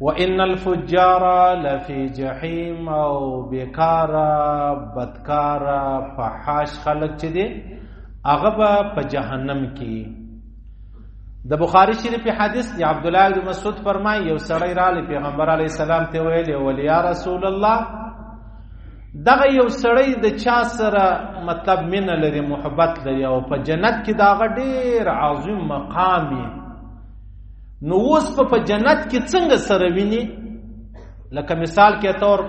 وان الفجار لفی جحیم او بیکار بدکار فحاش خلق چې دي هغه به په جهنم کې د بخاری شریف حدیث دی عبد الله بن مسعود فرمایي یو سړی را لې پیغمبر علی السلام ته ویل ولیا رسول الله دغه یو سړی د چا سره مطلب مینه لري محبت لري او په جنت کې داغه ډیر عظیم مقام دی نو اوس په په جنت کې څنګه سره ویني لکه مثال کې تور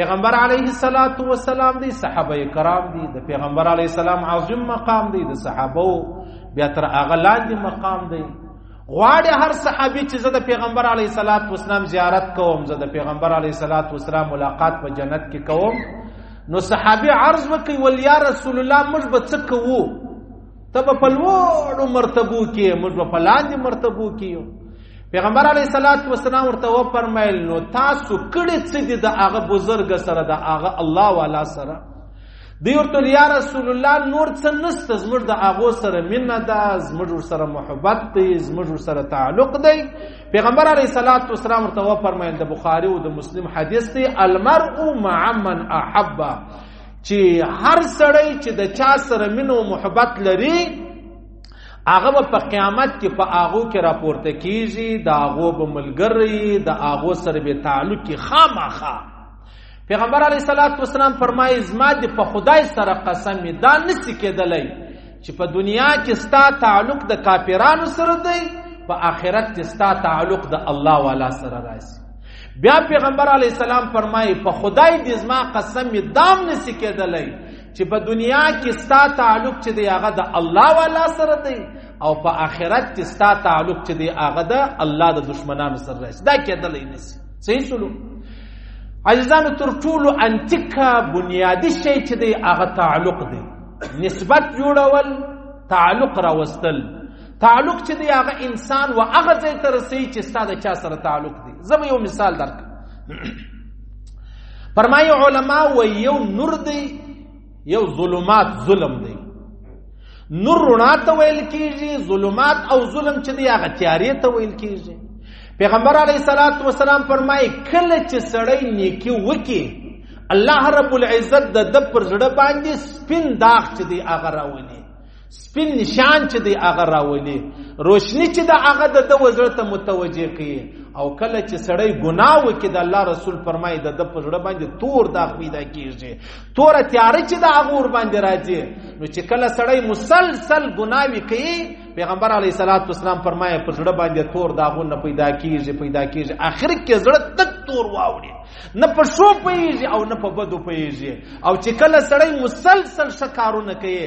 پیغمبر علیه الصلاۃ والسلام دی صحابه کرام دی د پیغمبر علیه السلام عظیم مقام دی د صحابه بیا تر هغه لاندې مقام دی غواړي هر صحابي چې زه د پیغمبر علی صلوات و سلام زیارت کوم زه د پیغمبر علی صلوات و سلام ملاقات په جنت کې کوم نو صحابي عرض وکي ول یا رسول الله موږ به څه کوو ته په لوړو مرتبو کې موږ په لاندې مرتبو کې یو پیغمبر علی صلوات و سلام ورته و فرمایل نو تاسو کړي څه دي د هغه بزرګ سره د هغه الله والا سره دی ورته یا رسول الله نور څه نسته زموږ د هغه سره مینه ده زموږ سره محبت دی زموږ سره تعلق دی پیغمبر علی صلوات و سلام ورته و فرمایل د بخاری او د مسلم حدیث دی المرء مع من احبه چې هر سړی چې د چا سره مینه او محبت لري هغه به په قیامت کې په هغو کې راپورته کیږي د هغو به ملګری د هغو سره به تعلق کې خامخا پیغمبر علیه الصلاۃ والسلام فرمایي زما د په خدای سره قسم دا نسی کېدلی چې په دنیا کې ستا تعلق د کافرانو سره دی په آخرت کې ستا تعلق د الله والا سره راځي بیا پیغمبر علی السلام فرمایي په خدای دې زما قسم می دام نسی کېدلای چې په دنیا کې ستا تعلق چې دی هغه د الله والا سره دی او په آخرت کې ستا تعلق چې دی هغه د الله د دشمنانو سره راځي دا کېدلای نسی صحیح سلو عزیزانو تر ټولو انتیکا بنیادی شی چې دی هغه تعلق دی نسبت جوړول تعلق راوستل تعلق چې دی هغه انسان و هغه ځای ته رسوي چې ستا د چا سره تعلق دی زه به یو مثال درکړم فرمایي علما و یو نور دی یو ظلمات ظلم دی نور رڼا ته ویل کیږي ظلمات او ظلم چې دی هغه تیارې ته ویل کیږي پیغمبر علیه الصلاۃ والسلام فرمایي کله چې سړی نیکی وکي الله رب العزت د د پر زړه باندې سپین داغ چې دی هغه راولي سپین نشان چې دی هغه راولي روشنی چې د هغه د د وزړه ته متوجه کوي او کله چې سړی ګناه وکړي د الله رسول فرمایي د د پزړه باندې تور داغ پیدا کیږي تور تیار چې د هغه ور باندې راځي نو چې کله سړی مسلسل ګناوي کوي پیغمبر علی صلوات والسلام فرمایي پزړه باندې تور داغونه پیدا کیږي پیدا کیږي اخر کې زړه تک تور واوړي نه په شو پیږي او نه په بدو پیږي او چې کله سړی مسلسل شکارونه کوي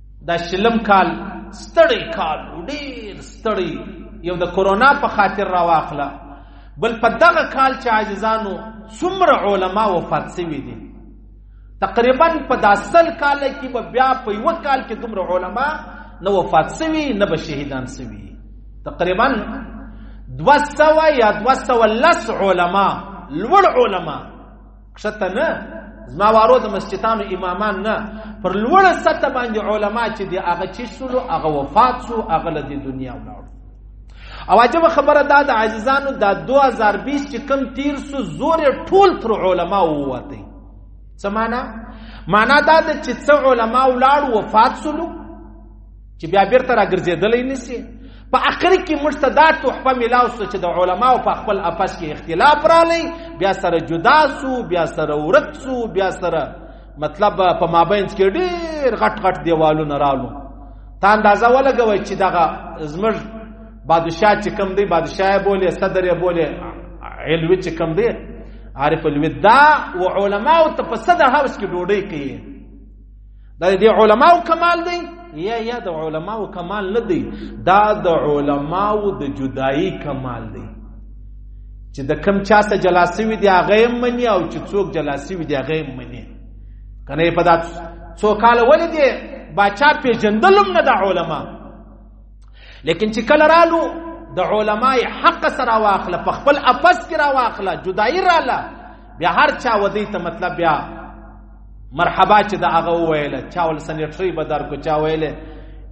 دا شلم کال ستړی کال ډیر ستړی یو د کورونا په خاطر را واخله بل په دغه کال چې عاجزانو څومره علما وفات شوي دي تقریبا په داسل کال کې به بیا په یو کال کې دومره علما نه وفات شوي نه به شهیدان شوي تقریبا دوه سوه یا دوه سوه لس علما لوړ علما کښته نه زما وارو د مسجدانو امامان نه پر لوړه سطح باندې علما چې دی هغه چې سولو هغه وفات شو هغه له دې دنیا ولاړ او عجب خبره دا د عزیزانو دا 2020 چې کم تیر سو زور ټول پر علما ووته سمانا معنا دا د چې څو علما ولاړ وفات سولو چې بیا بیرته راګرځېدلی نسی په اخر کې موږ ته دا تحفه ملاو سو چې د علماو په خپل اپس کې اختلاف رالی بیا سره جدا سو بیا سره ورک سو بیا سره مطلب په مابینس کې ډیر غټ غټ دیوالونه رالو تا اندازه ولګوي چې دغه زمر بادشاہ چې کم دی بادشاہ بوله صدر یې بوله علوی چې کم دی عارف الوداع و علماء ته په صدر هاوس کې ډوډۍ کوي دا د علماو کمال دی یا یا د علماو کمال نه دی دا د علماو د جدایی کمال دی چې د کم چا سره جلا سوي دی هغه یې مني او چې څوک جلا سوي دی هغه یې مني که نه یې په دا څو کاله ولې دی باچا پېژندل هم نه د علما لیکن چې کله رالو د علمای حق سره واخله په خپل اپس کې را واخله جدایي راله بیا هر چا ودی ته مطلب بیا مرحبا چې دا هغه ویل چا ول سنټری به در کو چا ویل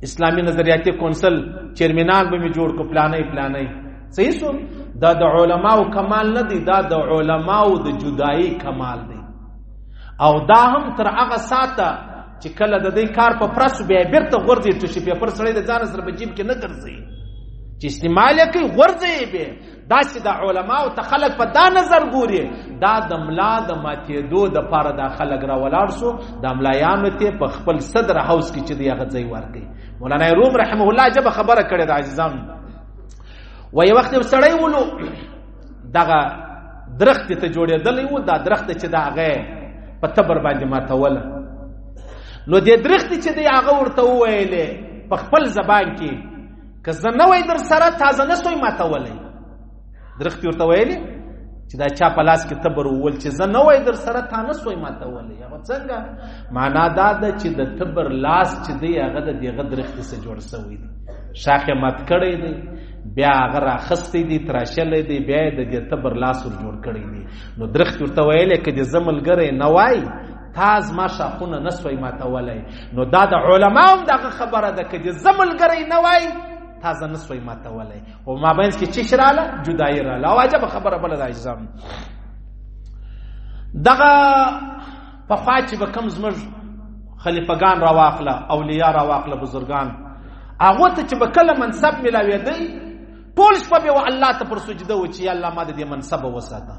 اسلامی نظریاتي کونسل چیرمنان به می جوړ کو پلانې پلانې صحیح سو دا د علماو کمال نه دی دا د علماو د جدائی کمال دی او دا هم تر هغه ساته چې کله د دې کار په پرس بیا بیرته غورځي ټشي پیپر سره د ځان سره په جیب کې نه ګرځي چې استعمال کوي غورځي به دا چې د علماو ته خلک په دا نظر ګوري دا د ملا د ماتېدو د پاره دا خلک را ولاړ سو د ملایانو ته په خپل صدر هاوس کې چې دی هغه ځای ورکړي مولانا روم رحمه الله جب خبره کړې د عزیزان و یو وخت سړی ولو دغه درخت ته جوړېدلې و دا درخت چې دا هغه په تبر باندې ماتوله نو دې درخت چې دی هغه ورته وویلې په خپل زبان کې که زه نه وای در سره تازه نه سوی ماتولی درختی ورته ویلې چې دا چا په لاس کې تبر وول چې زه نه وای در سره تا نه سوی ماتولی هغه څنګه معنا دا ده چې د تبر لاس چې دی هغه د دغه درختی سره جوړ سوی دی شاخه مات کړی دی بیا هغه راخستی دی تراشلی دی بیا د دې تبر لاس ور جوړ کړی دی نو درخت ورته ویلې که د زملګری نه وای تا زما شاخونه نه سوی ماتولی نو دا د علما هم دغه خبره ده که د زه ملګری نه وای تا زه نه سوی ماتولی او ما بینځ کې چش راله جدایي راله او عجبه خبره بله ده اجزام دغه پخوا چې به کوم زموږ خلیفګان راواخله اولیاء راواخله بزرګان هغه ته چې به کله منصب ملاوېدی ټول شپه به الله ته پر سجده و چې الله ما دې منصب وساته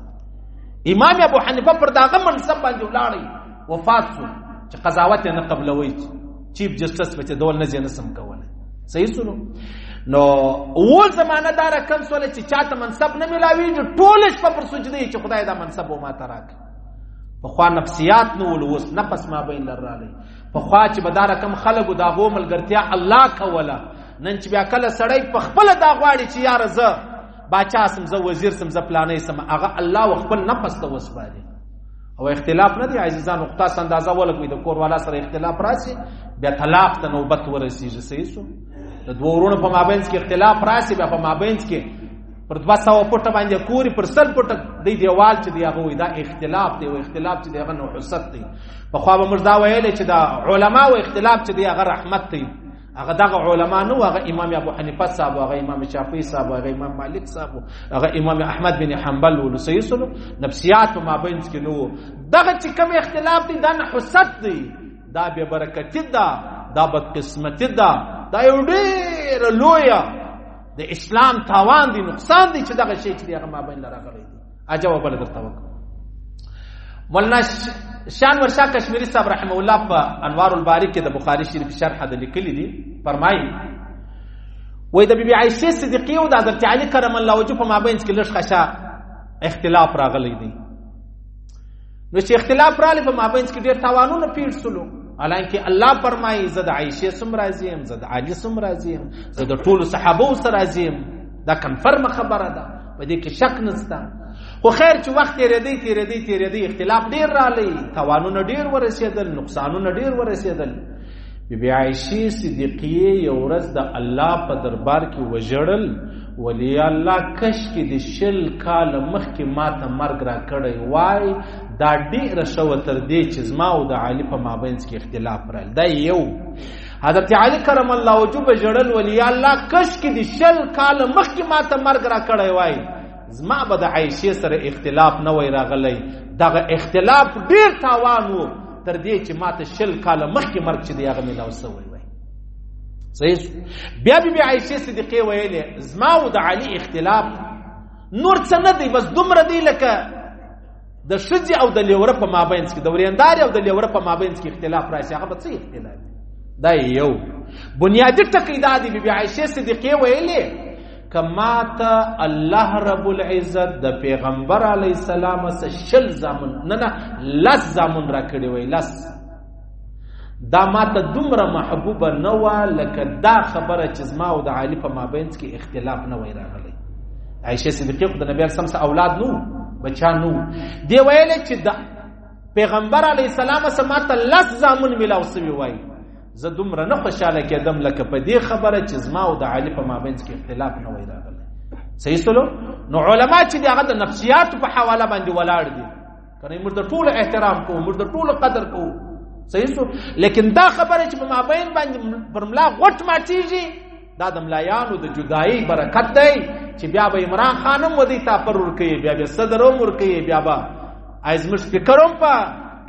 امام ابو حنیفه پر داغه منصب باندې ولاړی وفات شو چې قضاوت نه قبلوي چیف جسټس په دول نه ځنه سم کوله صحیح سنو نو او زمانہ دار کم سول چې چاته منصب نه ملاوي ټول شپه پر سجده چې خدای دا منصب و ما تراک په خوا نفسیات نو ولوس نفس ما بین لراله په خوا چې به دا رقم خلکو دا غو ملګرتیا الله کوله نن چې بیا کله سړی په خپل دا غواړي چې یار زه باچا سم زه وزیر سم زه پلانې سم هغه الله و خپل نفس ته وسپاري او اختلاف نه دی عزیزان نقطه اندازه ولګوي د کور والا سره اختلاف راشي بیا طلاق ته نوبت ورسیږي سې سو د دوه ورونو په مابینس کې اختلاف راشي بیا په مابینس کې پر 200 پټه باندې کوري پر سل پټه دی دیوال چې دی هغه دا اختلاف دی او اختلاف چې دی هغه نو حسد دی په خو به مردا ویل چې دا علما او اختلاف چې دی هغه رحمت دی هغه دغه علما نو هغه امام ابو حنیفه صاحب هغه امام شافعی صاحب هغه امام مالک صاحب هغه امام احمد بن حنبل ول سیسلو نفسیات ما بینس کې نو دغه چې کوم اختلاف دی دا نه حسد دی دا به برکت ده دا بد قسمت ده دا یو ډیر لویه د اسلام تاوان دی نقصان دی چې دغه شی چې هغه ما بین لره غړي دی اجو بل درته وک ولنا شان ورشا کشمیری صاحب رحم الله په انوار الباری کې د بخاری شریف شرح د لیکلی دی فرمایي وې د بیبي عائشه صدیقه او د حضرت علی کرم الله وجه په مابین کې لږ خشا اختلاف راغلی دی نو چې اختلاف رالی په مابینس کې ډېر تاوانونه پیړ سلو حالانکه الله فرمایي زه د عائشه سم راضی يم زه د علي سم راضی يم زه د ټولو صحابه سره راضی يم دا کنفرم خبره ده په دې کې شک نشته خو خیر چې وخت یې ردی تیر دی تیر دی اختلاف ډیر رالی توانونه ډیر ورسېدل نقصانونه ډیر ورسېدل بی عائشه صدیقیه یو ورځ د الله په دربار کې وژړل ولی الله کش کې د شل کال مخکې ماته مرګ را کړی وای دا ډیره شو تر دې چې زما او د علی په مابینس کې اختلاف رال دا یو حضرت علی کرم الله وجب جړل ولی الله کش کې د شل کال مخکې ماته مرګ را کړی وای زما به د عائشه سره اختلاف نه وای راغلی دغه اختلاف ډیر تاوان وو تر دې چې ماته شل کال مخکې مرګ چې دی هغه ملاو سوی وای صحیح بیا بی بی عائشه صدیقه ویلې زما او د علی اختلاف نور څه نه دی بس دومره دی لکه د شجی او د لیوره په مابینس کې د وریندار او د لیوره په مابینس کې اختلاف راشي هغه به څه اختلاف دا یو بنیادی ټکی دا دی بی بی عائشه صدیقه ویلې کما ته الله رب العزت د پیغمبر علی السلام سره شل زامن نه نه لس زامن را کړی وای لس دا ما ته دومره محبوبه نه و لکه دا خبره چې زما او د علی په مابینس کې اختلاف نه وای راغلی عائشه صدیقه خو د نبی سم سره اولاد نو بچا نو دی ویل چې د پیغمبر علی السلام سره ما ته لس زامن ملاو سوی وای زه دومره نه خوشاله کېدم لکه په دې خبره چې زما او د علي په مابینځ کې اختلاف نه وای راغلی صحیح سلو نو علما چې دغه د نفسیات په حواله باندې ولاړ دي کنه موږ د ټولو احترام کوو موږ د ټولو قدر کوو صحیح سو لیکن دا خبره چې په مابین باندې پر ملا غټ ماټیږي دا د ملایانو د جدایي برکت دی چې بیا به عمران خان هم ودی تا پر ور کوي بیا به صدر هم ور کوي بیا به ازمر سپیکر هم په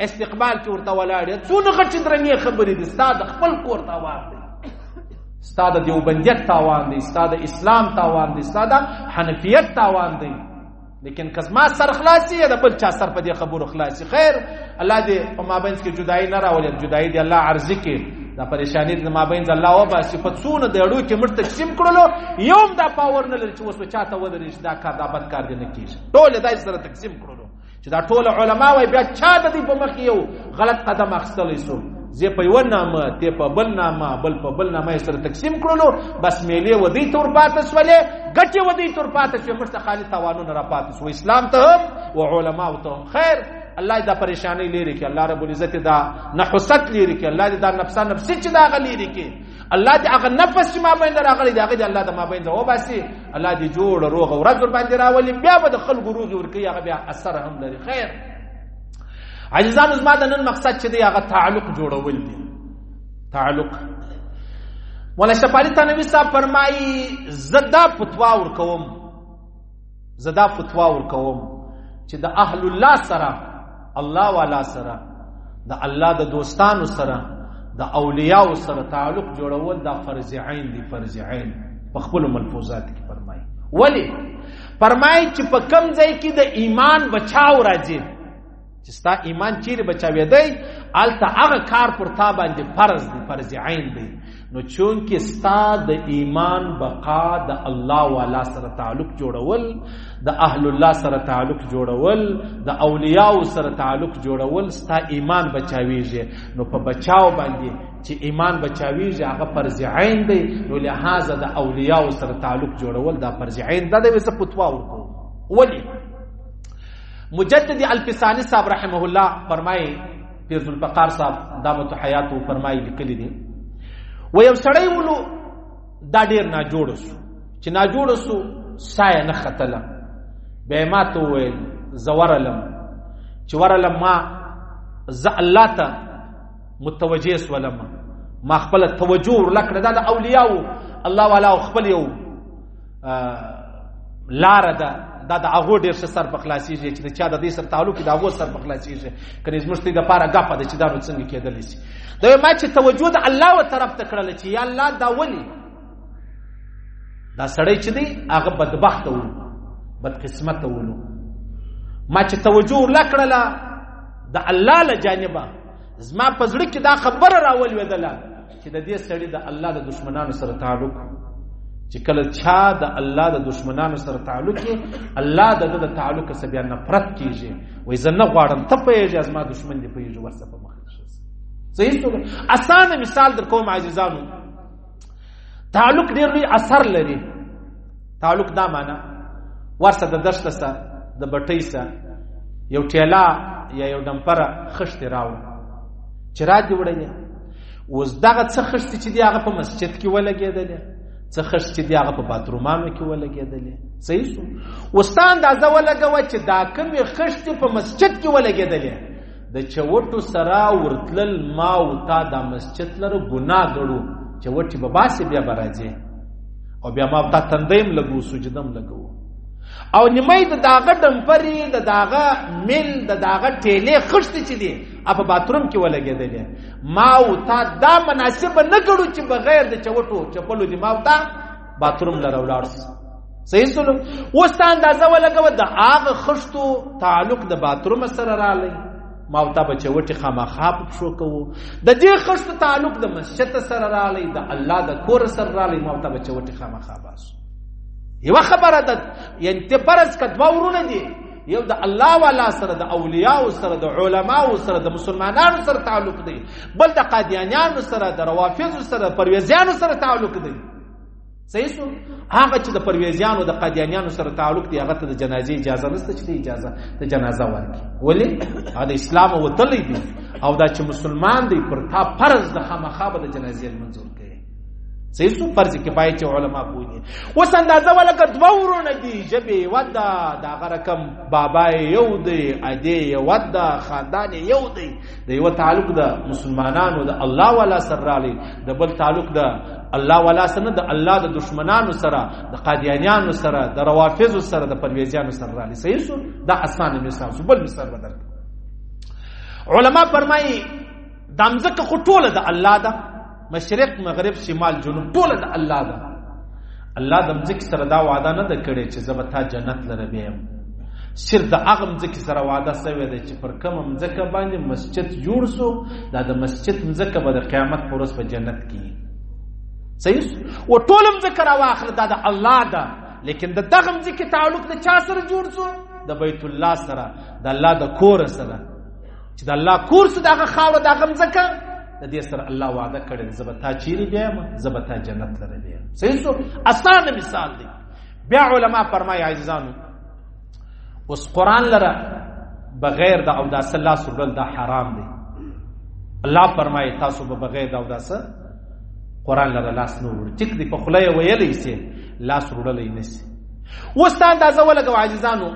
استقبال کې ورته ولاړ دی څونه غټ درنې خبرې دي ستاد خپل کور ته وار دی ستاد دیوبندیت تاوان دی ستاد اسلام تاوان دی ستاد حنفیت تاوان دی لیکن که زما سر خلاص یا د بل چا سر په دې خبرو خلاص خیر الله دې په مابین کې جدای نه راولي جدای دې الله عرضی کې دا پریشانی د مابین الله او با صفاتونه د اړو کې مرته تقسیم کړلو یوم دا پاور نه لري چې وسو چاته ودرې چې دا کار دا بد کار دی نه کیږي ټول دا سره تقسیم کړلو چې دا ټول علما وای بیا چا د دې په مخ یو غلط قدم اخستلی سو زه په یو نامه ته په بل نامه بل په بل نامه سره تقسیم کړلو بس میلې و دې تور پاتې سولې ګټې و دې تور پاتې شو مشته خالي توانونه را پاتې شو اسلام ته هم او علما ته هم خیر الله دا پریشانی لري کې الله رب العزت دا نحست لري کې الله دا نفسا نفسي چې دا غلي لري کې الله دې هغه نفس چې ما باندې راغلی دی هغه دې الله د ما باندې وباسي الله دې جوړ روغ ورځ ور باندې راولي بیا به د خلکو روغي ورکي هغه بیا اثر هم لري خیر عزیزانو زما د نن مقصد چې دی هغه تعلق جوړول دي تعلق مولا شفاعي تنوي صاحب فرمایي زدا فتوا ور کوم زدا فتوا ور کوم چې د اهل الله سره الله والا سره د الله د دوستانو سره د اولیاء سره تعلق جوړول دا فرض عین دی فرض عین په خپل ملفوظات کې فرمایي ولی فرمای چې په کم ځای کې د ایمان بچاو راځي چې ستا ایمان چیرې بچاوې دی الته هغه کار پر تا باندې فرض دی فرض عین دی نو چون کې ستا د ایمان بقا د الله والا سره تعلق جوړول د اهل الله سره تعلق جوړول د اولیاء سره تعلق جوړول ستا ایمان بچاویږي نو په بچاو باندې چې ایمان بچاویږي هغه فرض عین دی نو لهدا د اولیاء سره تعلق جوړول دا فرض عین ده د وسه فتوا ورکو ولی مجدد الفسانی صاحب رحمه الله فرمایي پیر ذوالفقار صاحب دامت حیات فرمایي لیکلی دی و یو سړی ولو دا ډیر نه جوړ شو چې نه جوړ شو سای نه ختله به ما ته ویل زورلم چې ورلم ما ز الله ته متوجه سولم ما خپل توجه ورلکړه دا د اولیاو الله والا خپل یو لار ده دا د هغه ډیر څه سر په خلاصيږي چې چا د دې سره تعلق د هغه سر په خلاصيږي کني زموږ ته د پاره غپه د چې دا نو څنګه کېدل شي دا ما چې توجه د الله و طرف ته کړل چې یا الله دا ولي دا سړی چې دی هغه بدبخت و بد قسمت و ما چې توجه لکړه د الله له جانبه زما په زړه کې دا خبره راولوېدله چې د دې سړي د الله د دشمنانو سره تعلق چې کله چا د الله د دشمنانو سره تعلق کې الله د د تعلق سره بیا نفرت کیږي وای زه نه غواړم ته پیږي از ما دشمن دی پیږي ورسره په مخ شي زه هیڅ اسانه مثال در کوم عزیزانو تعلق ډیر لوی اثر لري تعلق دا معنا ورسه د دشت سره د بټۍ سره یو ټیلا یا یو دمپره خشت راوړ چې را دی وړي اوس دغه څه خشت چې دی هغه په مسجد کې ولګېدل څه خشت چې دی هغه په باترومانو کې ولګېدل صحیح سو وستان دا ځا ولګوي چې دا کوم خشت په مسجد کې ولګېدل د چوټو سرا ورتلل ما او تا د مسجد لره ګناه ګړو چوټي به باسي بیا برازي او بیا ما تا تندیم لګو سجدم لګو او نیمه د داغه ډمپری د داغه مل د داغه ټیلې خښتې چې دي اپ باتروم کې ولګېدلې ما او تا دا مناسب نه ګړو چې بغیر د چوټو چپلو دی ما او تا باتروم لره ولاړ صحیح سره اوس ته اندازه ولګوه د هغه خښتو تعلق د باتروم سره رالی ما او تا به چوټې خامخا په پښو کوو د دې خښتو تعلق د مسجد سره رالی د الله د کور سره رالی ما او تا به چوټې خامخا باسو یوه خبره ده یعنې ته فرض که دوه ورونه دي یو د الله والا سره د اولیاء سره د علماء سره د مسلمانانو سره تعلق دی بل د قادیانیانو سره د روافض سره پرویزیانو سره تعلق دی صحیح شو هغه چې د پرویزیانو د قادیانیانو سره تعلق دی هغه ته د جنازې اجازه نشته چې د اجازه ته جنازه ورکړي ولې هغه د اسلام وتلی دی او دا چې مسلمان دی پر تا فرض د خامخا به د جنازې لمونځ ورکوي صحیح شو فرض کفایه چې علما پوهیږي اوس اندازه ولکه دوه ورونه دي ژبې یوه ده د هغه رقم بابا یې یو دی ادې یوه ده خاندان یې یو دی د یو تعلق د مسلمانانو د الله والا سره رالی د بل تعلق د الله والا سره نه د الله د دشمنانو سره د قادیانیانو سره د روافض سره د پرویزیانو سره رالی صحیح سو دا اسانه مثال سو بل مثال بدل علما فرمایي دامزکه خټوله د الله ده مشرق مغرب شمال جنوب ټول د الله ده الله د مځکې سره دا وعده نه ده کړې چې زه به تا جنت لره بیم صرف د هغه مځکې سره وعده سوې ده چې پر کومه مځکه باندې مسجد جوړ سو دا د مسجد مځکه به د قیامت پر ورځ په جنت کې صحیح و ټول مځکه راواخله دا د الله ده لیکن د دغه مځکې تعلق د چا سره جوړ سو د بیت الله سره د الله د کور سره چې د الله کور څه دغه خاوره دغه مځکه د دې سره الله وعده کړې زه به تا چیرې بیایم زه به تا جنت لره بیایم صحیح شو اسانه مثال دی بیا علما فرمایي عزیزانو اوس قرآن لره بغیر د اوداس الله سره دا حرام دی الله فرمایي تاسو به بغیر د اوداس قرآن لره لاس نه وړي ټیک دی په خوله یې ویلی سي لاس وړلی نه سي اوس دا اندازه ولګوه عزیزانو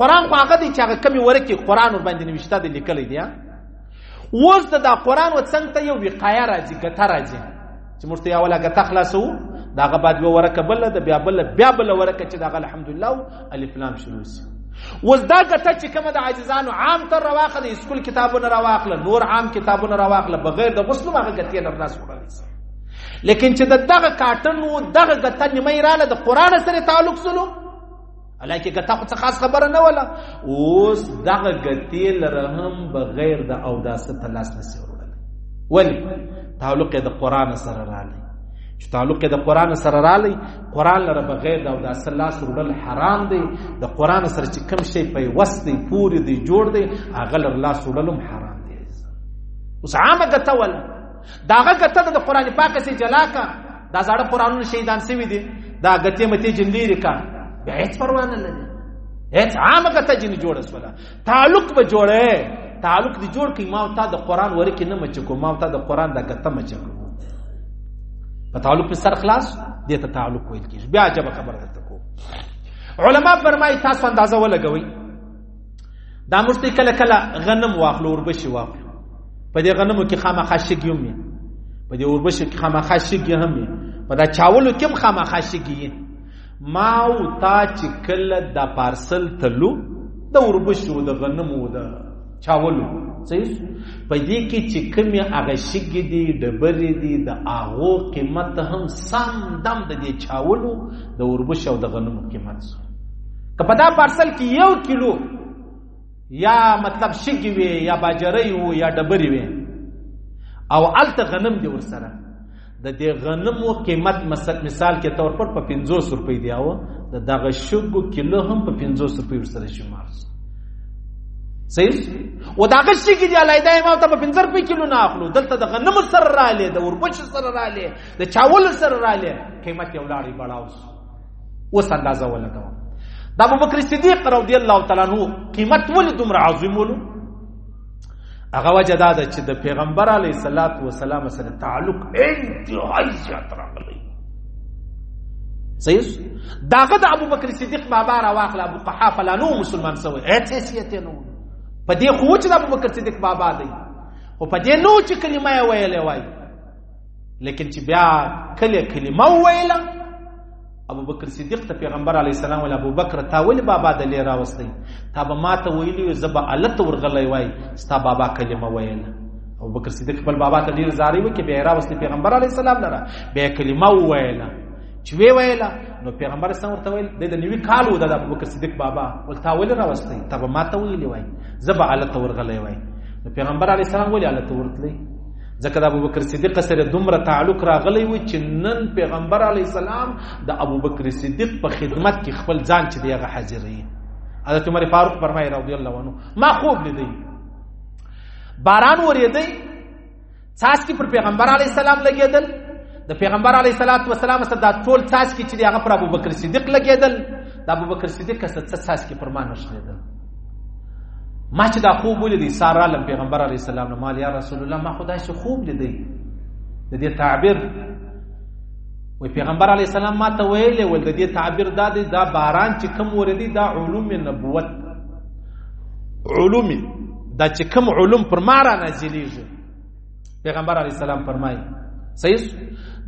قران خو هغه دی چې هغه کمی ورکی قران ور باندې نوشته دی لیکلی دی اوس د دا قران و څنګه ته یو وقایه راځي ګټه راځي چې موږ ته اوله ګټه خلاصو داغه بعد یو ورکه بل د بیا بل بیا بل ورکه چې داغه الحمدلله الف لام شروع شي وز دا ګټه چې کومه د عاجزانو عام تر رواخه د اسکول کتابونه رواخله نور عام کتابونه رواخله بغیر د غسل هغه ګټه نه رناس وړل لیکن چې د دغه کاټن وو دغه ګټه نیمه رااله د قران سره تعلق سلو علاکه ګتا خو څه خاص خبره نه ولا اوس دغه ګتی لرهم بغیر د او داسه تلاس نه سی ورول ولی تعلق د قران سره رالی چې تعلق د قران سره رالی قران لره بغیر د او داسه لاس ورول حرام دی د قران سره چې کم شی په وستی پوری دی جوړ دی هغه لر لاس ورولم حرام دی اوس عامه ګتا ولا داغه ګتا د قران پاک سره جلاکه دا زړه قرانونه شهیدان سوي دي دا غته مته جندې ریکا بیا هیڅ پروا نه لري هیڅ عامه کته جن جوړه سوله تعلق به جوړه تعلق دی جوړ کی ما او تا د قران ورکی نه مچ کو ما او تا د قران د غته مچ کو په تعلق په سر خلاص دې ته تعلق ویل کیږي بیا عجب خبر درته کو علما فرمایي تاسو اندازه ولګوي دا موږ ته کله کله غنم واخلو اوربشي واخلو په دې غنمو کې خامخا شګې هم وي په دې اوربشو کې خامخا شګې هم وي په دا چاولو کې هم خامخا شګې وي ما او تا چې کله دا پارسل تلو د اوربشو د غنمو د چاولو صحیح په دې کې چې کومې هغه شګې دي ډبرې دي د هغو قیمت هم سم دم د دې چاولو د اوربشو او د غنمو قیمت سره که په دا پارسل کې یو کیلو یا مطلب شګي وي یا باجرې وي یا ډبرې وي او الته غنم دی ورسره د دې غنمو قیمت مثال کې تور پر په 50 روپۍ دی او د دغه شګو کیلو هم په 50 روپۍ ورسره شمار صحیح او دا غش کې دی علایدا ما ته په 50 روپۍ کیلو نه اخلو دلته د غنم سره را لې د اوربچ سره را لې د چاول سره را لې قیمت یې ولاړې بڑاوس اوس اندازه ولګوه د ابوبکر صدیق رضی الله تعالی عنہ قیمت ولې دومره عظیم ولو هغه وجه دا ده چې د پیغمبر علی صلوات و سلام سره تعلق انتهایی زیات راغلی صحیح داغه د ابوبکر صدیق بابا را واخل ابو قحافه لا نو مسلمان سوی هیڅ حیثیت نو په دې خو چې د ابوبکر صدیق بابا دی او په دې نو چې کلمه یې ویلې وای لیکن چې بیا کله کلمه ویله ابو بکر صدیق ته پیغمبر علی السلام ول ابو بکر تا ول بابا د لې راوستي تا به ما ته ویلی زبا الت ورغلی وای ستا بابا کلمه ویل ابو بکر صدیق خپل بابا ته ډیر زاری وکي به راوستي پیغمبر علی السلام لره به کلمه ویل چې وی ویل نو پیغمبر سم ورته ویل د نوی کال و د ابو بکر صدیق بابا ول تا ول راوستي تا به ما ته ویلی وای زبا الت ورغلی وای پیغمبر علی السلام ولې الت ورتلی ځکه د ابوبکر صدیق سره دومره تعلق راغلی و چې نن پیغمبر علی السلام د ابوبکر صدیق په خدمت کې خپل ځان چې دیغه حاضر وي حضرت عمر فاروق فرمایي رضی الله عنه ما خوب لیدی باران ورېدی څاڅکي پر پیغمبر علی السلام لګېدل د پیغمبر علی صلوات و سلام سره دا ټول څاڅکي چې هغه پر ابوبکر صدیق لګېدل د ابوبکر صدیق سره څاڅکي پر ما نشلیدل ما چې دا خوب ولیدی سارا لم پیغمبر علی السلام نو مال یا رسول الله ما خدای شي خوب لیدی د دې تعبیر وی پیغمبر علی السلام ما ته ویلې ول د دې تعبیر دا دی دا باران چې کم وردی دا علوم نبوت علوم دا چې کم علوم پر ما را نازلېږي پیغمبر علی السلام فرمایي صحیح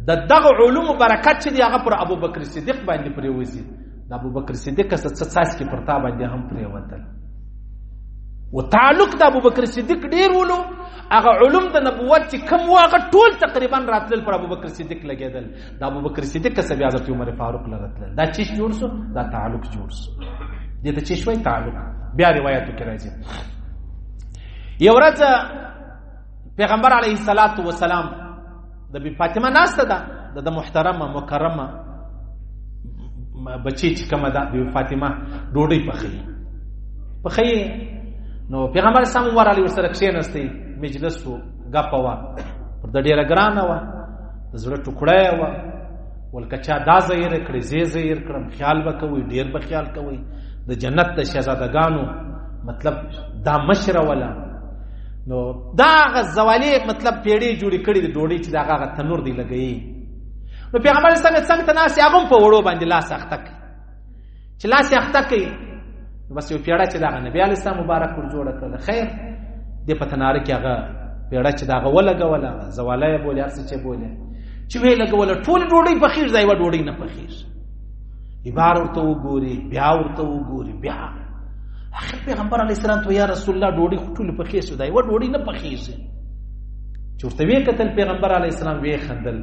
د دغه علوم برکت چې دی هغه پر ابو بکر صدیق باندې پرې وځي د ابو بکر صدیق څخه څه څاس کې پر تا باندې هم پرې وتل و تعلق د ابو بکر صدیق ډیر ولو هغه علوم د نبوت چې کم واغه ټول تقریبا راتلل پر ابو بکر صدیق لګیدل د ابو بکر صدیق څخه بیا حضرت عمر فاروق لرتل دا چیش جوړ سو دا تعلق جوړ سو دې ته چیش وای تعلق بیا روایتو کې راځي یو ورځ پیغمبر علیه الصلاۃ والسلام د بی فاطمه ناشته ده د محترمه مکرمه بچی چې کومه ده بی فاطمه ډوډۍ پخې پخې نو پیغمبر سم ور علی ورسره کښینستی مجلس وو غپ وا پر د ډیره ګران وا د زړه ټوکړه وا ولکه چا دا زیر کړی زی زیر کړم خیال وکوي ډیر به خیال کوي د جنت د شهزادګانو مطلب دا مشره ولا نو دا هغه زوالې مطلب پیړې جوړې کړې د ډوډۍ چې دا هغه تنور دی لګوي نو پیغمبر څنګه څنګه ته ناس هغه په وړو باندې لاس اخته کوي چې لاس اخته کوي بس یو پیړه چې دا نبی علی السلام مبارک ور جوړ کړل خیر دې په تنار کې هغه پیړه چې دا ولګوله زوالې بولې ارڅ چې بولې چې وی لګوله ټول ډوډۍ په خیر ځای و ډوډۍ نه په خیر ایمار ورته وګوري بیا ورته وګوري بیا اخر پیغمبر علی السلام ته یا رسول الله ډوډۍ خټول په خېسو دی و ډوډۍ نه پخېږي چورته وی قتل پیغمبر علی السلام وی خندل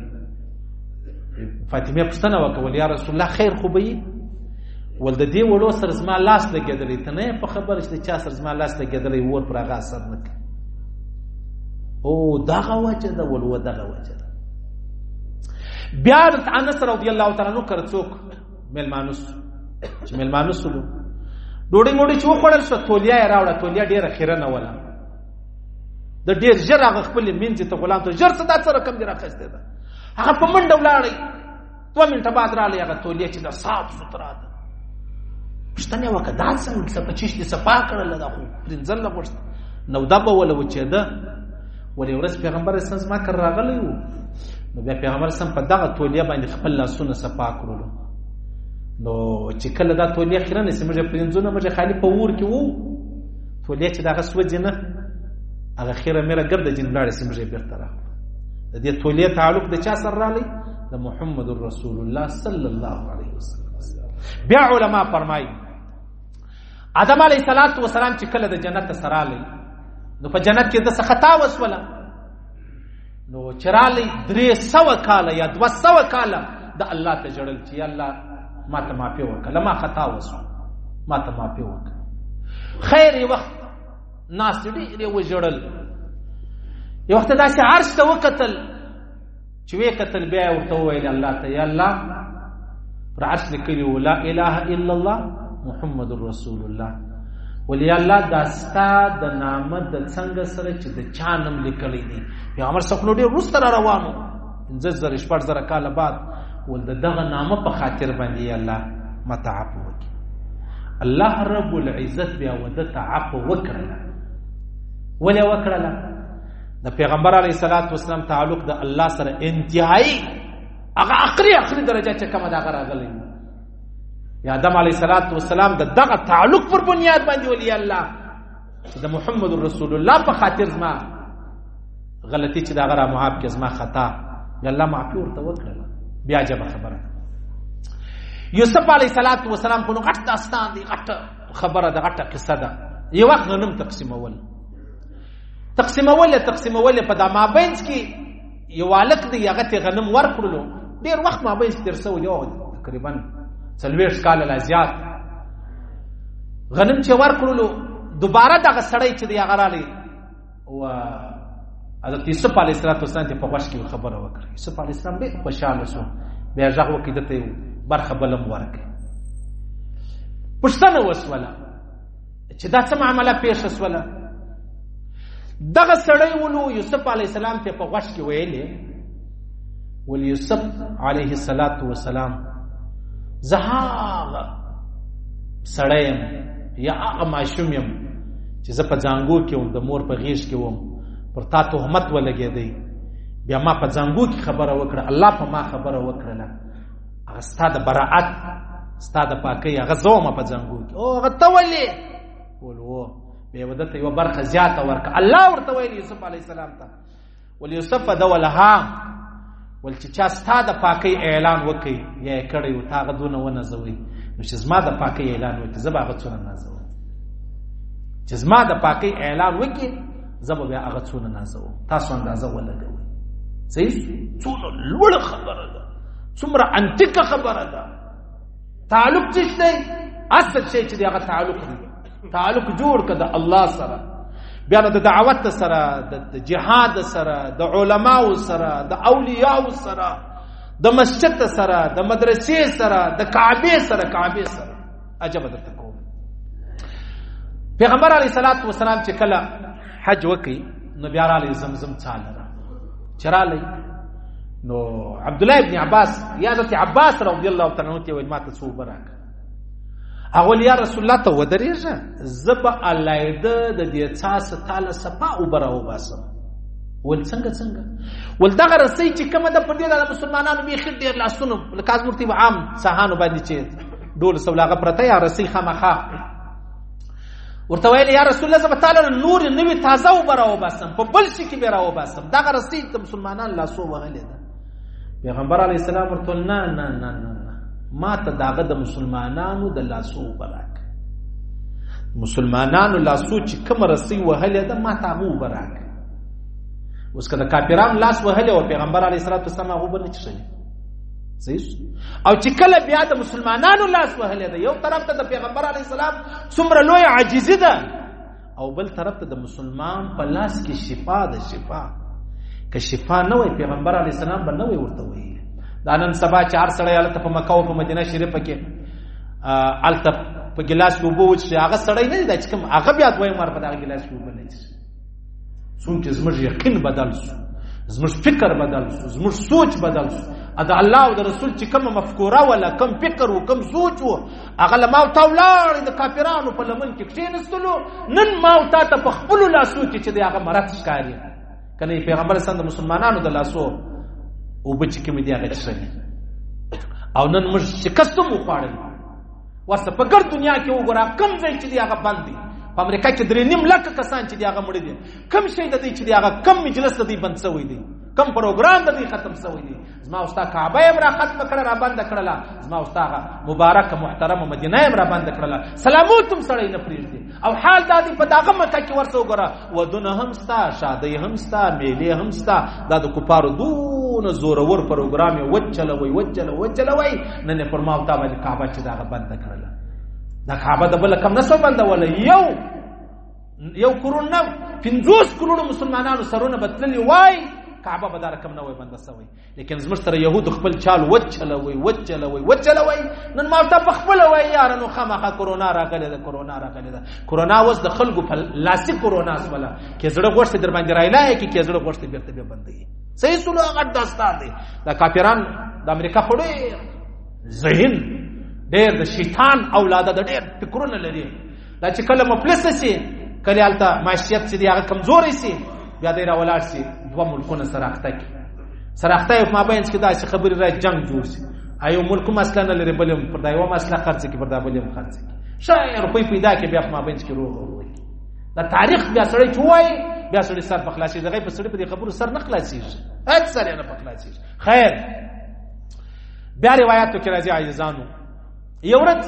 فاطمه پښتنه وکول یا رسول الله خیر خو به ول د دې وړو سر زما لاس لګېدلې ته نه په خبر چې چا سر زما لاس لګېدلې ور پر هغه اثر نه او دغه وجه ده ول و دغه وجه ده بیا د انس رضی الله تعالی عنہ کرڅوک ملمانوس چې ملمانوس له ډوډۍ موډۍ چې وخوړل شو تولیا یې راوړه تولیا ډیره خیره نه ولا د ډیر ژر هغه خپل منځ ته غلام ته ژر څه دا سره کم دی راخسته ده هغه په منډه ولاړی دوه منټه بعد رالی هغه تولیه چې د صاف سوترا ده پوښتنه وکړه دا څنګه څه پچیش دې صفا کړل دا خو پرنځل نه غوښته نو دا به ولا وچېده ولې ورځ پیغمبر اسلام زما کر راغلی وو نو بیا پیغمبر سم په دغه تولیه باندې خپل لاسونه صفا کړل نو چې کله دا تولیه خیره نه سمجه پرنځونه مجه خالی په ور کې وو تولیه چې دغه سوځي نه هغه خیره مېره ګرد جن لاړې سمجه بیرته راغله د دې تولیه تعلق د چا سره رالی د محمد رسول الله صلی الله علیه وسلم بیا علما فرمایي آدم علیه الصلاۃ والسلام چې کله د جنت سره لې نو په جنت کې د خطا وسوله نو چرالی درې سو کال یا دو سو کال د الله ته جړل چې الله ما ته معافي وکړه ما خطا وسو ما ته معافي وکړه خیر وخت ناس دې دې وجړل یو وخت داسې عرش ته وکتل چې وې کتل بیا یې ورته وویل الله ته یا الله پر عرش لیکلي و لا اله الا الله محمد رسول الله ولی الله دا ستا د نامه د څنګه سره چې د چا نوم لیکلی دی پیغمبر صلی الله علیه وسلم ډېر روانو پنځه زره شپږ زره کاله بعد ول د دغه نامه په خاطر باندې الله متعب وکړي الله رب العزت بیا ودته عفو وکړه ولا وکړه د پیغمبر علی صلوات و سلام تعلق د الله سره انتهایی هغه اخري اخري درجه چې کومه دا راغلی یا آدم علی صلوات و سلام د دغه تعلق پر بنیاد باندې ولی الله د محمد رسول الله په خاطر زما غلطی چې دا غره معاف کې زما خطا یا الله معافي ورته وکړه بیا جب خبره یوسف علی صلوات و سلام کو غټ داستان دی غټ خبره د غټه قصه ده یو وخت نوم تقسیمول تقسیمول تقسیمول په دا مابینس کې یو الک دی هغه ته غنم ورکړلو ډیر وخت مابینس تر سو یو تقریبا څلوېښ کال لا زیات غنم چې ورکړلو دوباره دغه سړی چې دی هغه رالی او حضرت یوسف علیه السلام ته په غوښ کې خبره وکړه یوسف علیه السلام به خوشاله شو بیا ځغ وکړي دته برخه بلم ورکړي پښتنه وسوله چې دا څه معامله پیښه سوله دغه سړی ولو یوسف علی السلام ته په غوښ کې ویلې ول یوسف علیه الصلاۃ والسلام زه هغه سړی یم یا هغه ماشوم یم چې زه په ځانګو کې وم د مور په غیږ کې وم پر تا تهمت ولګېدی بیا ما په ځانګو کې خبره وکړه الله په ما خبره وکړله هغه ستا د براعت ستا د پاکۍ هغه زومه په ځنګو کې او هغه ته ولې ول و به ودته یو برخه زیاته ورکه الله ورته ویل یوسف علی السلام ته ول یوسف د ولها ول چې چا ستا د پاکۍ اعلان وکي یا کړی او تاغه دونه ونه زوي نو چې زما د پاکۍ اعلان وکي زبا هغه څونه نازو چې زما د پاکۍ اعلان وکي زبا بیا هغه څونه نازو تاسو اندازه ولګوي صحیح څونه لوړ خبره ده څومره انتیکه خبره ده تعلق څه دی اصل شی چې هغه تعلق دی تعلق جوړ کړه د الله سره بیا د دعوت سره د جهاد سره د علماو سره د اولیاو سره د مسجد سره د مدرسې سره د کعبه سره کعبه سره عجب درته کوم پیغمبر علی صلوات و سلام چې کله حج وکړي نو بیا رالی زمزم څاله ده چې رالی نو عبد الله ابن عباس یا حضرت عباس رضی الله تعالی عنہ ته ویل ماته څو براک اول یا رسول الله ته ودرېږه زب علایده د دې څاس تعالی صفا او براو باسم ول څنګه څنګه ول دغه رسې چې کومه د پدې د مسلمانانو بیخي ډېر لاسونه لکه از مرتب عام سهانو باندې چې ډول سولاغه پرته یا رسې خامخا ورته ویل یا رسول الله زه به تعالی نور نوی تازه و براو باسم په بل شي کې به راو باسم دا غرستی د مسلمانان لاسو وغلې ده پیغمبر علی السلام ورته نه نه نه نه ما ته داغه د مسلمانانو د لاسو براک مسلمانانو لاسو چې کوم رسی وهلې ده ما ته غو براک اوس کله کافرانو لاس وهلې او پیغمبر علی السلام هغه بنه چشلې او چې کله بیا د مسلمانانو لاس وهلې ده یو طرف ته د پیغمبر علی السلام څومره لوی عاجزي ده او بل طرف ته د مسلمان په لاس کې شفا ده شفا که شفا نه وي پیغمبر علی السلام به نه وي ورته وي دا نن سبا چې هر سړی هلته په مکه او په مدینه شریفه کې هلته په ګلاس کې اوبه وڅښي هغه سړی نه دی دا چې کوم هغه بیا دویم وار په دغه ګلاس کې اوبه نه څښي څونکه زموږ یقین بدل شو زموږ فکر بدل شو زموږ سوچ بدل شو ادا الله او رسول چې کوم مفکوره ولا کوم فکر او کوم سوچ وو هغه لما او تاولار د کافرانو په لمن کې کښینستلو نن ما او تا ته په خپل لاسو کې چې دغه مرات ښکاری کنه پیغمبر سند مسلمانانو د لاسو او بچ کې مې دی هغه او نن موږ شکست مو خوړل ورسه په ګر دنیا کې وګوره کم ځای چې دی هغه بند دی په امریکا کې درې نیم لک کسان چې دی هغه مړ دي کم شي د دې چې دی هغه کم مجلس د دې بند شوی دی کم پروګرام د دې ختم شوی دی زما اوستا کعبه یې را ختم کړه را بند کړله زما اوستا مبارک محترم مدینه یې را بند کړله سلاموتم سره نه پریږدي او حال دا دی په داغه مکه کې ورته وګوره ودونه هم ستا شادی هم ستا میلې هم ستا دا د کوپارو دونه زورور پروګرام یې وچلوي وچلوي وچلوي نن یې پر ما او تا باندې کعبه چې دغه بند کړله دا کعبه د بل کم نه سو بندوله یو یو کرون نه پنځوس کرونو مسلمانانو سرونه به تللي وای کعبه به دا رقم نه وای بنده سوی لیکن زموږ سره يهود خپل چال وچلوي وچلوي وچلوي نن ما ته په خپل وای یار نو خامخا کورونا راغله ده کورونا راغله ده کورونا وس د خلکو په لاسي کورونا سملا کې زړه غوښته در باندې رايلا کې کې زړه غوښته بیرته به بندي صحیح سولو هغه داستان دی دا کافران د امریکا خړې ذهن ډېر د شیطان اولاده د ډېر فکرونه لري دا چې کله مفلس شي کله الته معاشیت چې دی هغه کمزوري شي بیا دی را ولاړ شي دوه ملکونه سره اخته کی سره اخته یو مابین کې دا چې خبرې را جنگ جوړ شي ایو ملک مسله نه لري بلم پر دا یو مسله خرڅ کی پر دا بلم خرڅ کی شای روپی پیدا کې بیا مابین کې روغ وي دا تاریخ بیا سړی چوي بیا سړی سر په خلاصي دغه په سړی په خبرو سر نه خلاصي اکثر نه په خلاصي خیر بیا روایتو کې راځي عاجزانو یو ورځ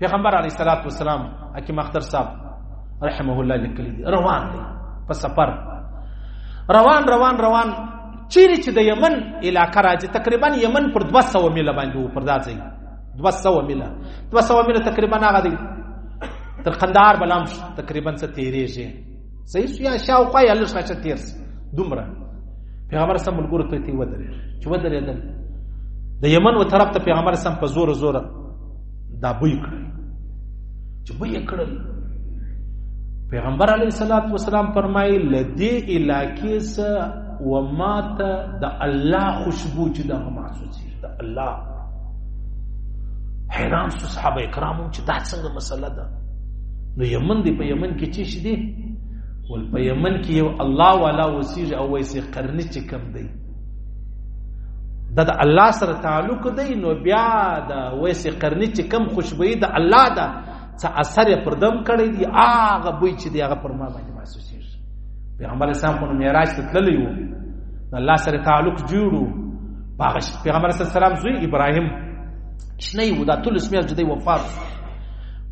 پیغمبر علی صلوات و سلام حکیم اختر صاحب رحمه الله لیکلی دی روان دی په سفر روان روان روان چیرې چې د یمن علاقه راځي تقریبا یمن پر 200 میله باندې و پر داسې 200 میله 200 میله تقریبا هغه دی تر قندهار بلام تقریبا څه تیریږي صحیح سو یا شاوخوا یا لږ راچه تېر سه دومره پیغمبر سم ملګرو ته تې ودرېږه چې ودرېدل د یمن و طرف ته پیغمبر سم په زور زور دا بوی کړل چې بوی کړل پیغمبر علیه الصلاۃ والسلام فرمایي لدی علاقې سره و ماته د الله خوشبو چې د محسوسي د الله حیران شو صحابه کرامو چې دا څنګه مسله ده نو یمن دی په یمن کې چې شې دي ول په یمن کې یو الله والا وسیج او ویسې قرنی چې کم دی دا د الله سره تعلق دی نو بیا دا ویسې قرنی چې کم خوشبوئی د الله ده څه اثر پر دم کړی دی هغه بوی چې دی هغه پر ما باندې پیغمبر اسلام خو معراج ته تللی وو الله سره تعلق جوړو باغ پیغمبر صلی الله علیه وسلم زوی ابراهیم شنه وو دا ټول اسمیاز جدي وفات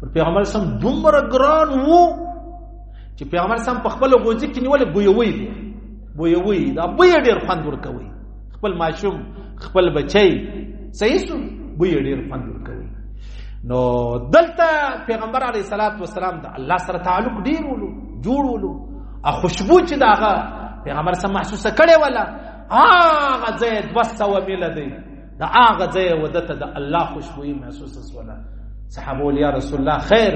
پر پیغمبر سم دومره ګران وو چې پیغمبر سم په خپل غوځي کې نیول ګویوي دی بویوي دا بوی ډیر خوند ورکوي خپل ماشوم خپل بچی صحیح سو بوی ډیر خوند ورکوي نو دلته پیغمبر علی صلوات و سلام د الله سره تعلق ډیر ولو جوړ ولو ا خوشبو چې داغه پیغمبر سره محسوسه کړي ولا هغه ځای 200 میل دی دا هغه ځای ودته د الله خوشبوئی محسوسه سوله صحابه ول یا رسول الله خیر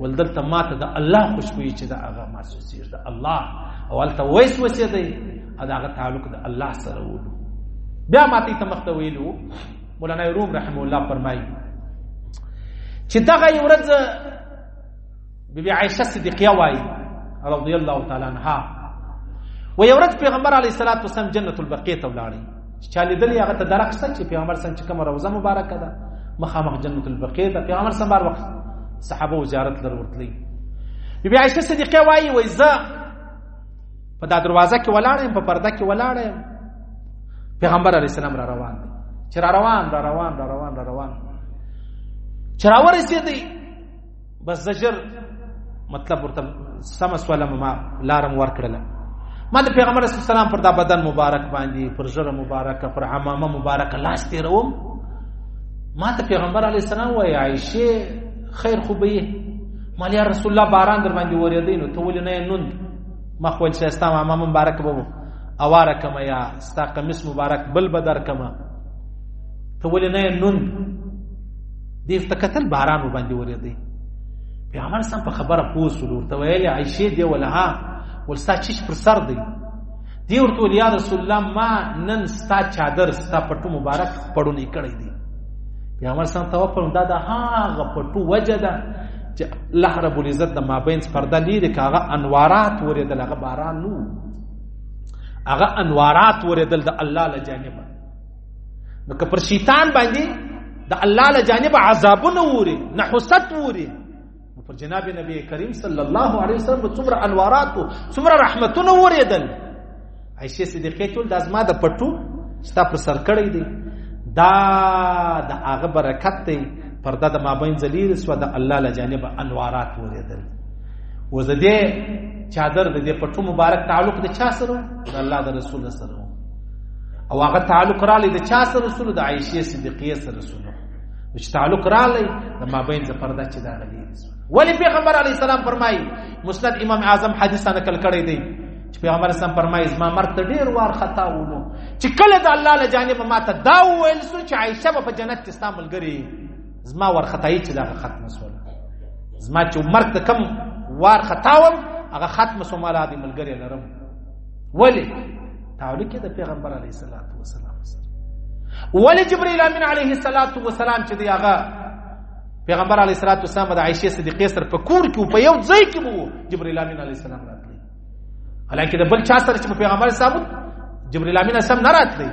ول دلته ماته د الله خوشبوئی چې دا هغه محسوسه ده الله او الته ویس وسیدي دا هغه تعلق د الله سره وو بیا ماته ته مخته ویلو مولانا روم رحم الله فرمایي چې دغه ورځ بیبي عائشه صدیقه وایي رضی الله تعالی عنها و یو ورځ پیغمبر علی صلوات والسلام جنت البقیع ته ولاړی چې لیدل هغه ته درک څه چې پیغمبر سم چې کوم روزه مبارکه ده مخامخ جنت البقیع ته پیغمبر سم بار وخت صحابه زیارت لر ورتلی بیبي عائشه صدیقه وایي وای زه په دا دروازه کې ولاړ یم په پرده کې ولاړ یم پیغمبر علی السلام را روان دی چې را روان را روان را روان را روان چې را ورسېدی بس زجر مطلب ورته سم سوال ما لارم ورکړله ما د پیغمبر صلی الله علیه وسلم پر دا بدن مبارک باندې پر زړه مبارک پر عمامه مبارک لاس تیروم ما ته پیغمبر علی السلام وای عائشه خیر خو به مالیا رسول الله باران در باندې ورېدې نو ته ولې نه نون مخ ول چې استا ما مبارک بو اواره کما یا ستا قمیص مبارک بل بدر کما ته ولې نه نون دې تکتل باران باندې ورېدې پیغمبر سم په خبره پوسول ورته ویل عائشه دی ولها ولستا چیش پر سر دی دی ورته ویل یا رسول الله ما نن ستا چادر ستا پټو مبارک پړونی کړی دی پیغمبر سم ته وپړم دا د هغه پټو وجه ده چې الله رب العزت د مابین پرده لري کاغه انوارات ورېدل هغه باران نو هغه انوارات ورېدل د الله له جانبه نو که پر شیطان باندې د الله له جانبه عذابونه ووري نحوست ووري نو پر جناب نبی کریم صلی الله علیه وسلم په څومره انوارات او څومره رحمتونه وریدل عائشه صدیقه ټول د ازما د پټو ستا پر سر کړی دی دا د هغه برکت دی پرده د مابین ذلیل سو د الله له جانب انوارات وریدل و زده چادر د دې پټو مبارک تعلق د چا سره د الله د رسول سره او هغه تعلق را لید چا سره رسول د عائشه صدیقه سره رسول چې تعلق رالی د مابین ز پرده چې دا لګي ولی پیغمبر علی السلام فرمای مسند امام اعظم حدیث ته نقل کړی دی چې پیغمبر اسلام فرمای زما مرګ ته ډیر وار خطا ونه چې کله د الله له جانب ما ته دا ویل سو چې عائشه په جنت کې ستا ملګری زما ور خطای چې دا ختم سول زما چې مرګ ته کم وار خطاوم هغه ختم سو مالا دی ملګری لرم ولی تعلق د پیغمبر علیه الصلاۃ والسلام سره ولی جبرئیل امین علیه الصلاۃ والسلام چې دی هغه پیغمبر علیه الصلاۃ والسلام د عائشه صدیقې سره په کور کې په یو ځای کې وو جبرئیل امین علیه السلام راتلی حالانکه د بل چا سره چې پیغمبر صاحب جبرئیل امین سم نه راتلی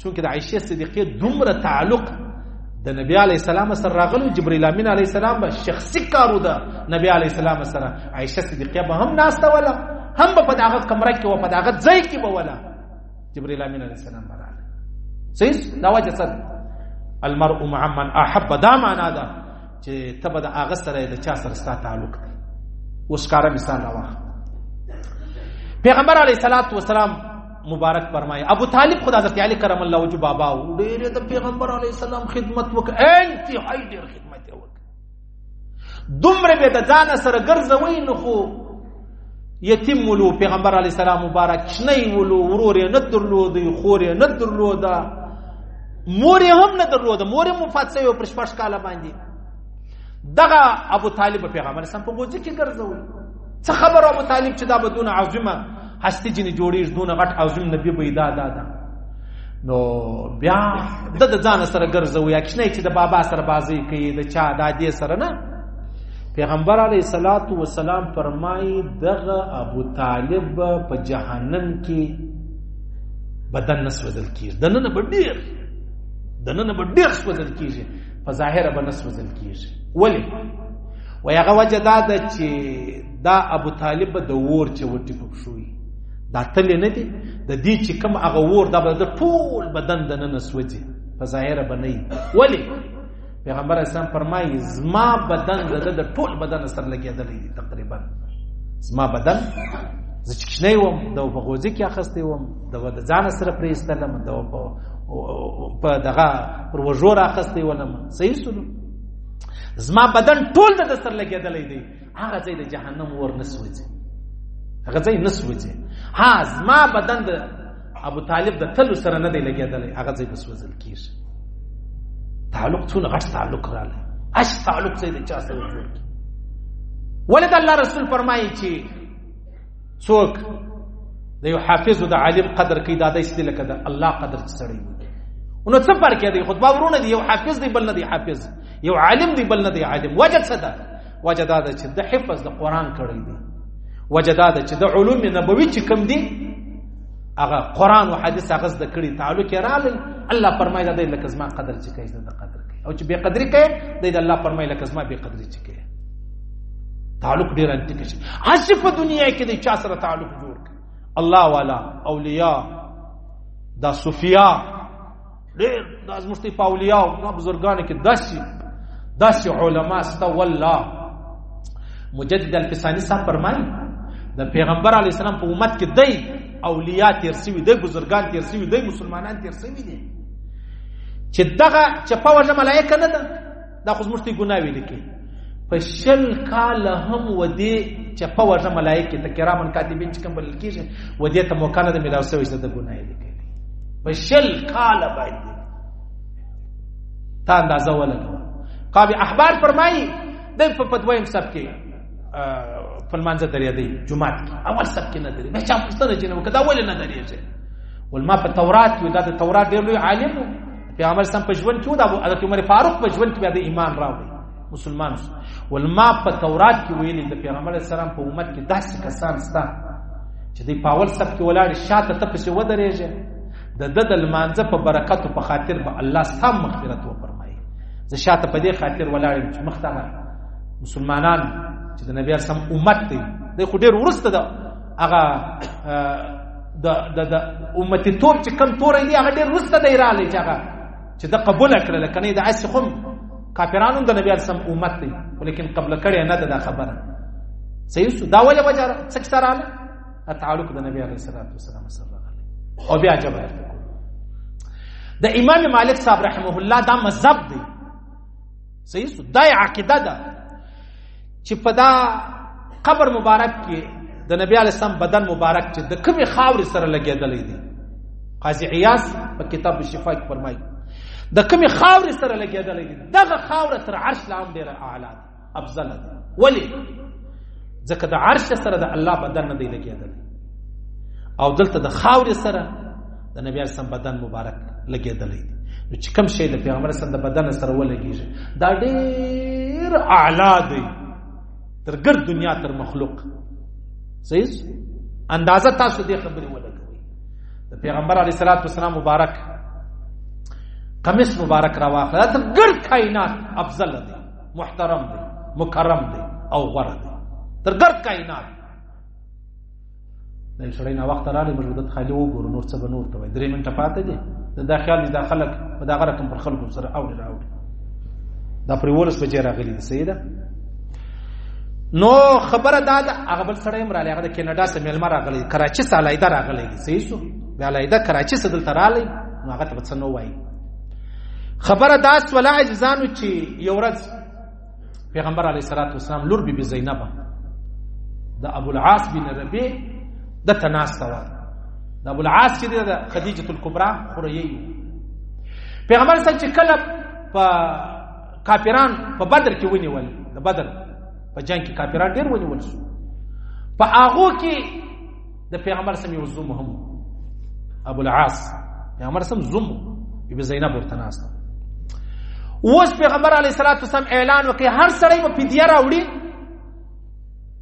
چونکه د عائشه صدیقه دومره تعلق د نبی علی السلام سره راغلو جبرئیل امین علی السلام به شخصي کارو ده نبی علی السلام سره عائشه صدیقه به هم ناشته ولا هم په داغه کمره کې و په داغه ځای کې به ولا جبرئیل امین علی السلام راغله سیس دا وجه صد المرء مع من احب دا معنا ده چې تبه د هغه سره د چا سره ستاسو تعلق دی اوس کار مثال راوخ پیغمبر علی صلوات و سلام مبارک فرمایي ابو طالب خدا حضرت علي کرم الله وجه بابا و ډېر د پیغمبر علی السلام خدمت وکړ انتهای ډېر خدمت یې وکړ دومره به د ځان سره ګرځوي نو خو یتیم ولو پیغمبر علی السلام مبارک شنی ولو ورور نه درلود خور نه درلود مور هم نه درلود مور مفات سوی پر شپږ کاله باندې دغه ابو طالب پیغمبر سم په ګوځي کې ګرځول څه خبر ابو طالب چې دا بدون عظیمه هستی جن جوړیږي دون غټ عظیم نبی به دا دا دا نو بیا د د ځان سره ګرځوي اکشنه چې د بابا سره بازی کوي د چا د دې سره نه پیغمبر علی صلوات و سلام فرمای دغه ابو طالب په جهنم کې بدن نسودل کیږي دنه نه ډیر دنه نه ډیر سودل کیږي په ظاهره به نه سوځل کېږي ولې وایي هغه وجه دا ده چې دا ابو طالب به د اور چوټي په پښو وي دا تلې نه دي د دې چې کوم هغه اور دا به د ټول بدن د ننه سوځي په ظاهره به نه وي ولې پیغمبر اسلام فرمایي زما بدن د ټول بدن سره لګېدلی دی تقریبا زما بدن زه چې کوچنی وم د په غوځي کې اخیستی وم د ود ځان سره پرې استلم د په په دغه پر وژو راخستې ولم صحیح سلو زما بدن ټول د سر لګېدلې دی هغه ځای د جهنم ور نسوځي هغه ځای نسوځي ها زما بدن د ابو طالب د تل سره نه دی لګېدلې هغه ځای بسوځل کیږي تعلق څونه غټ تعلق رااله اش تعلق څه د چا سره جوړ کی ولې د الله رسول فرمایي چې څوک د یو حافظ او د عالم قدر کوي دا د اسلی لکه د الله قدر چې سړی وي نو څه فرق دی خو دوه ورونه دی یو حافظ دی بل نه دی حافظ یو عالم دی بل نه دی عالم وجه څه ده وجه دا ده چې د حفظ د قران کړی دی وجه دا ده چې د علوم نبوي چې کم دی هغه قران او حديث هغه زده کړی تعلق یې رال الله فرمایي دا لکه زما قدر چې کوي زده قدر کوي او چې بے قدری کوي د الله فرمایي لکه زما بے قدری چې کوي تعلق ډیر انتیک شي اسی په دنیا کې د چا سره تعلق جوړ کړي الله والا اولیاء دا صوفیا ډیر د ازمشتي په اولیاء او د بزرګانو کې داسي داسي علما است والله مجدد الفسانی صاحب فرمایي د پیغمبر علی السلام په امت کې دی اولیاء تیر سوي دی بزرګان تیر سوي دی مسلمانان تیر سوي دي چې دغه چې په وجه ملائکه نه ده دا خو زموږ ته ګناوي لیکي په شل کال هم ودی چې په ورته ملائکه ته کرامن کاتبین چې کوم بل کیږي ودی ته موقع نه ملاو سوي چې د ګناي لیکي په شل کال باندې تا اندازه ولګ قاضي احبار فرمایي د په پدوایم سب کې په منځه درې دی جمعه اول سب کې نه درې مې چا پوښتنه جنو کدا ولې نه درې ول ما په تورات یو دا د تورات ډېر لوی عالم وو پیغمبر سم په ژوند کې و د حضرت عمر فاروق په ژوند کې بیا د ایمان راوړي مسلمان شو ولما په تورات کې ویلي د پیغمبر سلام په امت کې داسې کسان ستا چې د پاول سب کې ولاړ شاته ته پسې ودرېږي د د د لمانځه په برکت او په خاطر به الله ستا مغفرت وفرمایي زه شاته په دې خاطر ولاړ یم چې مخته مسلمانان چې د نبی سم امت دی د خو ډېر ورسته ده هغه د د د امتی توپ چې کم تورې دی هغه ډېر وسته دی رالی چې هغه چې د قبول کړل کنه د اس خو کافرانو د نبی اسلام امت دی ولیکن قبل کړي نه ده خبره صحیح سو دا وجه وجه څه سره نه تعلق د نبی علیه الصلاه والسلام سره او بیا جواب د امام مالک صاحب رحمه الله دا مذهب دی صحیح سو دا عقیده ده چې په دا قبر مبارک کې د نبی علی السلام بدن مبارک چې د کومې خاورې سره لګېدلې دي قاضي عیاض په کتاب الشفاء کې فرمایي د کومې خاورې سره لګېدلې دي دغه خاوره تر عرش لاندې ډېره اعلی ده افضل ده ولې ځکه د عرش سره د الله بدن نه دی لګېدلی او دلته د خاورې سره د نبی اسلام بدن مبارک لګېدلې نو چې کوم شی د پیغمبر سره د بدن سره ولګیږي دا ډېر اعلی دی تر ګر دنیا تر مخلوق صحیح اندازه تاسو دې خبرې ولګوي د پیغمبر علی صلوات والسلام مبارک قمیص مبارک را واخله تر ګر کائنات افضل دی محترم دی مکرم دی او غره دی تر ګر کائنات دا یو سړی ناوخته راغلی موږ به دلته خالي وګورو نور څه به نور ته وایي درې منټه پاتې دی د دا خیال دی دا خلک په دغه رقم پر خلکو سره اوړي راوړي دا پر ولس بچی راغلی دی سیده نو خبره دا ده هغه بل سړی هم راغلی هغه د کینیډا څخه میلمه راغلی کراچي څخه علایده راغلی دی صحیح شو بیا علایده کراچي څخه دلته راغلی نو هغه ته به څه نه وایي خبره دا سوله عزیزانو چې یو ورځ پیغمبر علیه الصلاۃ والسلام لور بی بی زینب د ابو العاص بن ربی د تناسته و د ابو العاص چې د خدیجه الکبرى خوري پیغمبر صلی الله علیه کله په کافران په بدر کې ونیول د بدر په جنگ کې کافران ډیر ونیول شو په هغه کې د پیغمبر سم یو زوم هم ابو العاص پیغمبر سم زوم بی زینب ورته ناسته اوس پیغمبر علی صلوات والسلام اعلان وکړي هر سړی په فدیه راوړي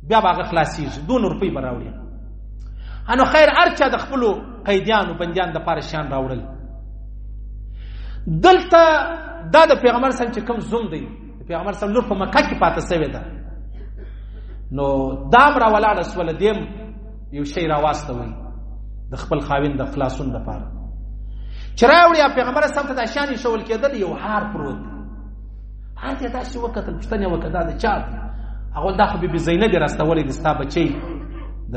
بیا باغ خلاصیږي دون روپی براوړي انو خیر ارچا د خپل قیدیانو بندیان د پاره شان راوړل دلته دا د پیغمبر سم چې کوم زوم دی پیغمبر صلی الله په مکه کې پاتې سوی ده نو دام را ولاړ سول دیم یو شی را واستوي د خپل خاوند د خلاصون لپاره چرایوړیا پیغمبر صلی الله علیه وسلم شول کېدل یو هار پروت هر دې داسې وکتل پښتنه وکړه دا چا هغه دا خو به زینب راستولې د ستا بچي د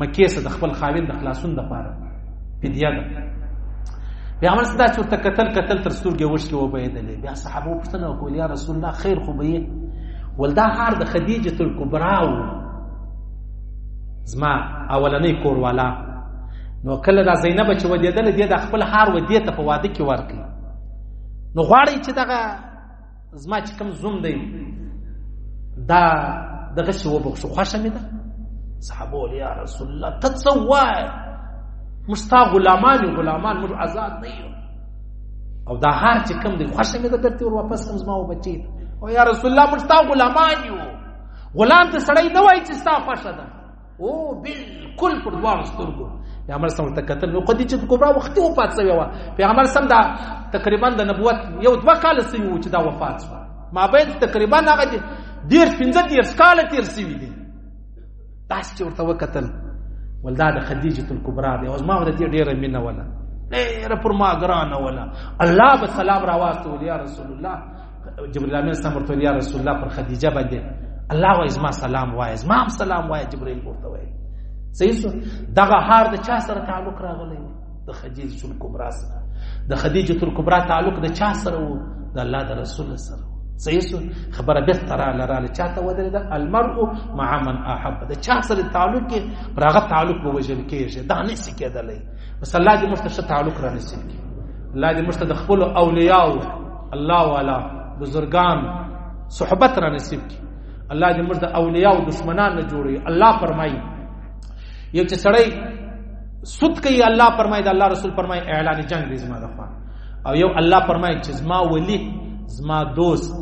مکې سره د خپل خاوند د خلاصون لپاره فدیه ده پیغمبر صلی الله علیه وسلم قتل قتل تر سترګې وښکي و بهیدلې بیا صحابه پوښتنه وکړه یا رسول الله خیر خو به یې ولدا هار د خدیجه الکبرا و زما اولنې کوروالا نو کله دا زینب چې ودیدل دې د خپل هار ودې ته په واده کې ورکړي نو غواړي چې دغه زما چې کوم زوم دی دا دغه څه وبخښو خوښه مې ده صحابه ول یا رسول الله ته څه وایې موږ ستا غلامان یو غلامان موږ آزاد نه یو او دا هار چې کوم دی خوښه مې ده درته ور واپس کوم زما وبچې او یا رسول الله موږ ستا غلامان یو غلام ته سړی نه وایي چې ستا خوښه ده او بالکل پر دواړو سترګو پیغمبر سم ته کتل نو قدی چې کوبرا وخت و پات سوی و پیغمبر سم دا تقریبا د نبوت یو دوه کال سوی و چې دا وفات شو ما بین تقریبا هغه دیر پنځه دیر کال تیر سوی دی داس چې ورته وکتل ولدا د خدیجه الکبرا دی او ما ور دې ډیره مینه ولا ډیره پر ما ګرانه ولا الله به سلام راواستو یا رسول الله جبريل امين سم ورته يا رسول الله پر خديجه باندې الله وای زما سلام وای زما هم سلام وای جبريل ورته وای صحیح سو دغه هار د چا سره تعلق راغلی د خدیجه الکبرا سره د خدیجه الکبرا تعلق د چا سره وو د الله د رسول سره صحیح سو خبره به ترا لراله چاته ودرې ده المرء مع من احب د چا سره تعلق کې راغه تعلق به وجل کېږي دا نه سکیدلې بس الله دې موږ ته ښه تعلق را نصیب کړي الله دې موږ ته د خپلو اولیاو الله والا بزرګان صحبت را نصیب کړي الله دې موږ د اولیاو دشمنان نه جوړوي الله فرمایي یو چې سړی سود کوي الله فرمایي د الله رسول فرمایي اعلان جنگ دې زما د خوا او یو الله فرمایي چې زما ولی زما دوست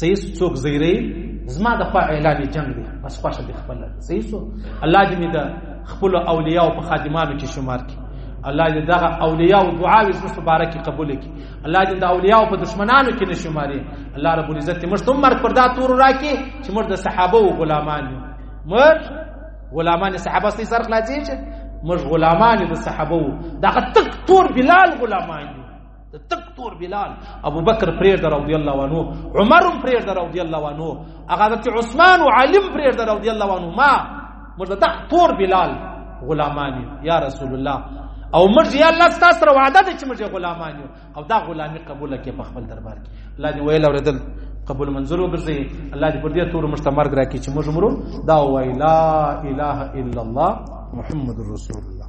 سیس څوک زیری زما د خوا اعلان جنگ دی بس خوښه دې خپل سیسو الله دې مې د خپل اولیاء او خادمانو کې شمار کړي الله دې دغه اولیاء او دعاوې زموږ په باره کې قبول کړي الله دې د اولیاء په دشمنانو کې نشماري الله رب العزت موږ ته مرګ پر دا تور راکې چې موږ د صحابه او غلامان یو موږ غلامان صحابه سي سر خلاصي چې موږ غلامان د صحابه وو دغه تک تور بلال غلامان یو د تک تور بلال ابو بکر پرېږده رضی الله عنه عمر هم پرېږده رضی الله عنه هغه حضرت عثمان او علي هم پرېږده رضی الله عنه ما موږ د تک تور بلال غلامان یو یا رسول الله او موږ یا الله ستاسو سره وعده ده چې موږ غلامان یو او دا غلامي قبول کړي په خپل دربار کې الله دې ویل اورېدل قبول منظور وګرځي الله دې پر دې تور موږ ته مرګ راکړي چې موږ مرو دا وای لا اله الا الله محمد رسول الله